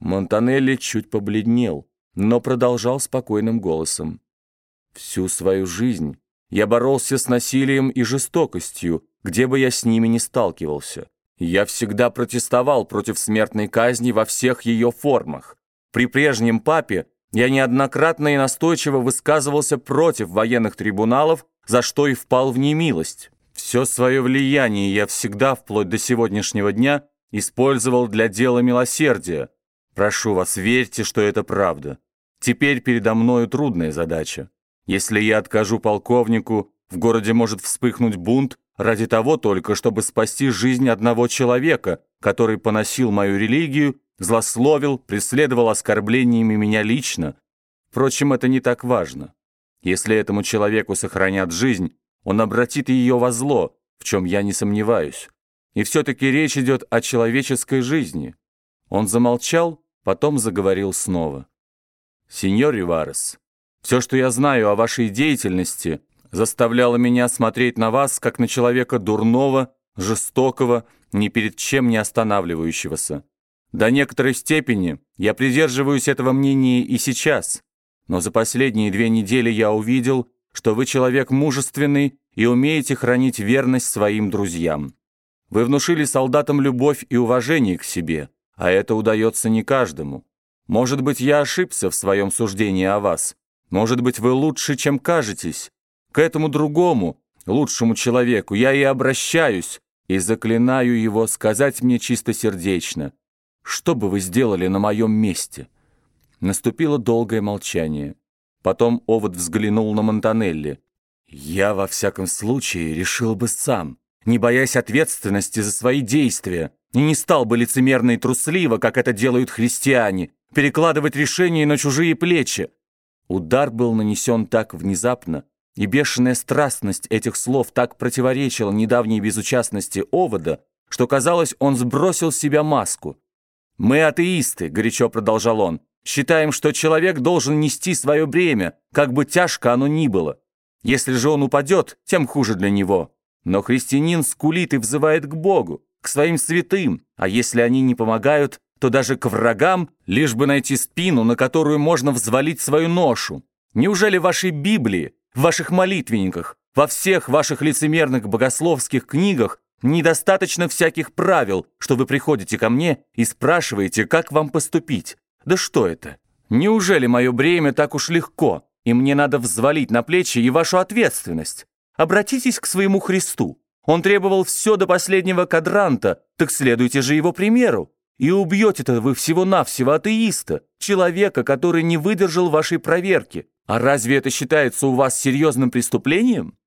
Монтанелли чуть побледнел, но продолжал спокойным голосом. «Всю свою жизнь я боролся с насилием и жестокостью, где бы я с ними ни сталкивался. Я всегда протестовал против смертной казни во всех ее формах. При прежнем папе я неоднократно и настойчиво высказывался против военных трибуналов, за что и впал в немилость. Все свое влияние я всегда, вплоть до сегодняшнего дня, использовал для дела милосердия. Прошу вас, верьте, что это правда. Теперь передо мною трудная задача. Если я откажу полковнику, в городе может вспыхнуть бунт ради того только, чтобы спасти жизнь одного человека, который поносил мою религию, злословил, преследовал оскорблениями меня лично. Впрочем, это не так важно. Если этому человеку сохранят жизнь, он обратит ее во зло, в чем я не сомневаюсь. И все-таки речь идет о человеческой жизни. Он замолчал, потом заговорил снова. «Сеньор Риварес, все, что я знаю о вашей деятельности, заставляло меня смотреть на вас, как на человека дурного, жестокого, ни перед чем не останавливающегося. До некоторой степени я придерживаюсь этого мнения и сейчас, но за последние две недели я увидел, что вы человек мужественный и умеете хранить верность своим друзьям. Вы внушили солдатам любовь и уважение к себе, а это удается не каждому. Может быть, я ошибся в своем суждении о вас. Может быть, вы лучше, чем кажетесь. К этому другому, лучшему человеку я и обращаюсь, и заклинаю его сказать мне чистосердечно, что бы вы сделали на моем месте?» Наступило долгое молчание. Потом Овод взглянул на Монтанелли. «Я, во всяком случае, решил бы сам, не боясь ответственности за свои действия, и не стал бы лицемерно и трусливо, как это делают христиане, перекладывать решения на чужие плечи. Удар был нанесен так внезапно, и бешеная страстность этих слов так противоречила недавней безучастности Овода, что, казалось, он сбросил с себя маску. «Мы атеисты», — горячо продолжал он, «считаем, что человек должен нести свое бремя, как бы тяжко оно ни было. Если же он упадет, тем хуже для него. Но христианин скулит и взывает к Богу, к своим святым, а если они не помогают, то даже к врагам, лишь бы найти спину, на которую можно взвалить свою ношу. Неужели в вашей Библии, в ваших молитвенниках, во всех ваших лицемерных богословских книгах недостаточно всяких правил, что вы приходите ко мне и спрашиваете, как вам поступить? Да что это? Неужели мое бремя так уж легко, и мне надо взвалить на плечи и вашу ответственность? Обратитесь к своему Христу. Он требовал все до последнего кадранта, так следуйте же его примеру. И убьете-то вы всего-навсего атеиста, человека, который не выдержал вашей проверки. А разве это считается у вас серьезным преступлением?»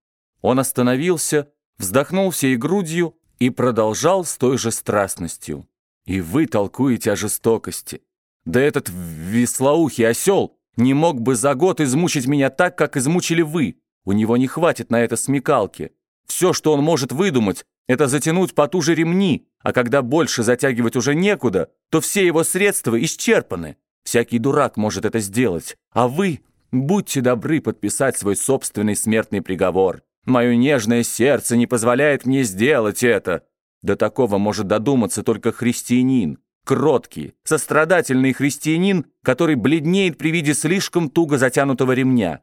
Он остановился, вздохнул всей грудью и продолжал с той же страстностью. «И вы толкуете о жестокости. Да этот веслоухий осел не мог бы за год измучить меня так, как измучили вы. У него не хватит на это смекалки. Все, что он может выдумать, это затянуть потуже ремни, а когда больше затягивать уже некуда, то все его средства исчерпаны. Всякий дурак может это сделать, а вы будьте добры подписать свой собственный смертный приговор. Мое нежное сердце не позволяет мне сделать это. До такого может додуматься только христианин, кроткий, сострадательный христианин, который бледнеет при виде слишком туго затянутого ремня.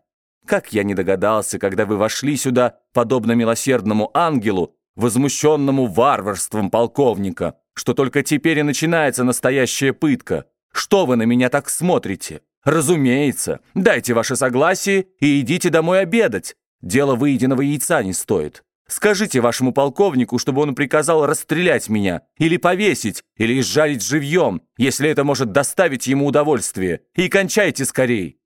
Как я не догадался, когда вы вошли сюда, подобно милосердному ангелу, возмущенному варварством полковника, что только теперь и начинается настоящая пытка. Что вы на меня так смотрите? Разумеется, дайте ваше согласие и идите домой обедать. Дело выеденного яйца не стоит. Скажите вашему полковнику, чтобы он приказал расстрелять меня, или повесить, или изжарить живьем, если это может доставить ему удовольствие. И кончайте скорей.